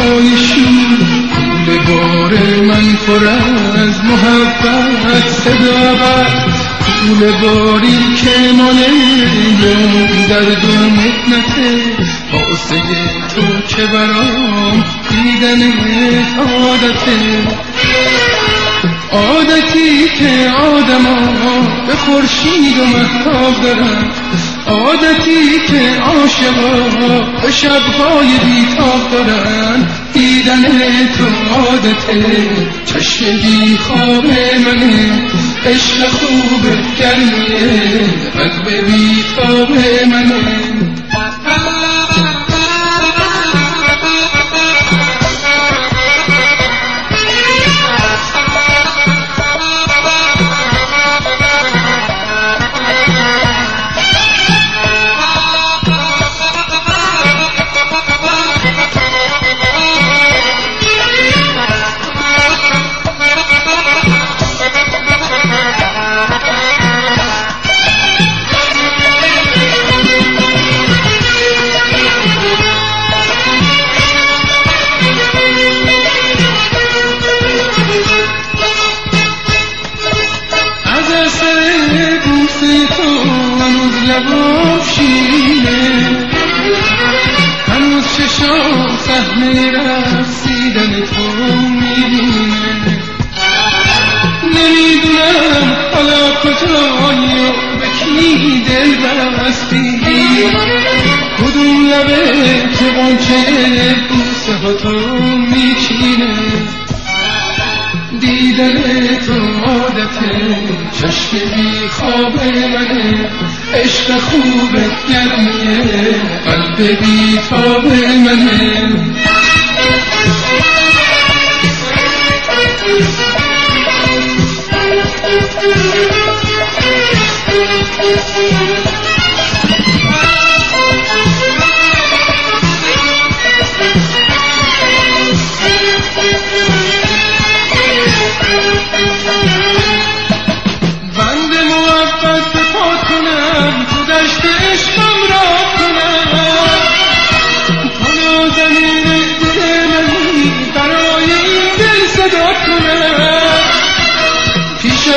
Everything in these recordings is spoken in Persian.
های شور بار من پر از محبت صدا بر کول باری که مانه درد و مکنته حاسه تو که برام؟ دیدن عادته عادتی که آدما به خورشید و محتاب دارن. عادتی که عاشقا به شبهای بیتاب دارن دیدن تو عادته. چشم بی خواب منه عشق خوب گرمیه قلب بیتاب لبا شیرینه هنوز چشام صحنه رسیدن تو می‌بینه نمی‌دونم حالا کجایی و به کی دل بستی کدوم لبه که قنچه بوسه ها تو میچینه چشم بی خواب منه عشق خوب گرمیه قلب بی تاب منه.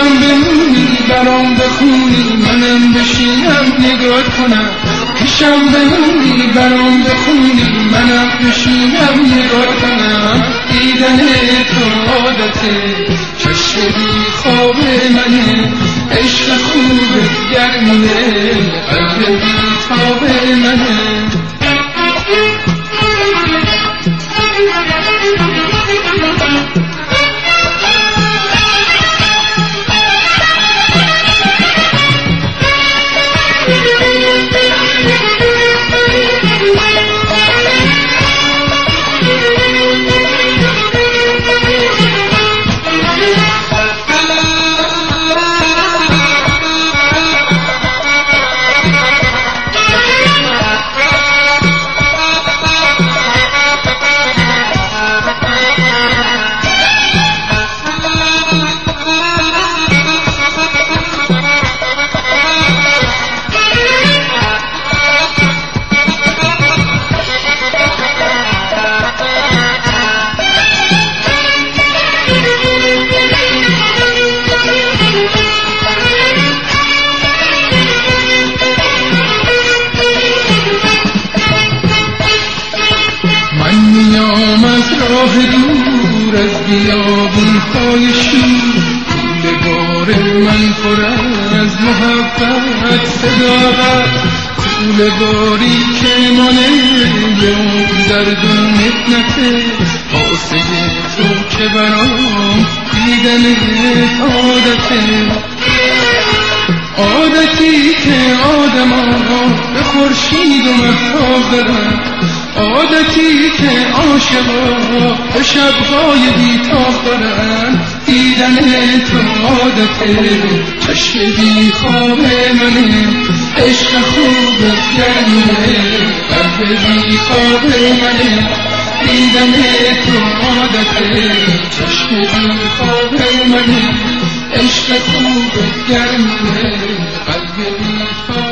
پیشم بمونی برام بخونی منم بشینم نگاه کنم. پیشم بمونی برام بخونی منم بشینم نگاه کنم. دیدن تو عادته چشم بی خواب منه. عشق خوب گرمیه قلب بی تاب منه. راه دور از بیابون های کول بار من پر از محبت صداقت کول باری که مانه درد و مکنته حاسه تو که برام دیدن عادته عادتی که آدما به خورشید و محتاب دارن عادتی که عاشقا به شبهای بیتاب دارن دیدن تو عادته چشم بی خواب منه عشق خوب قلب بی خواب منه. دیدن تو عادته چشم بی خواب منه عشق خوب گرمه قلب بی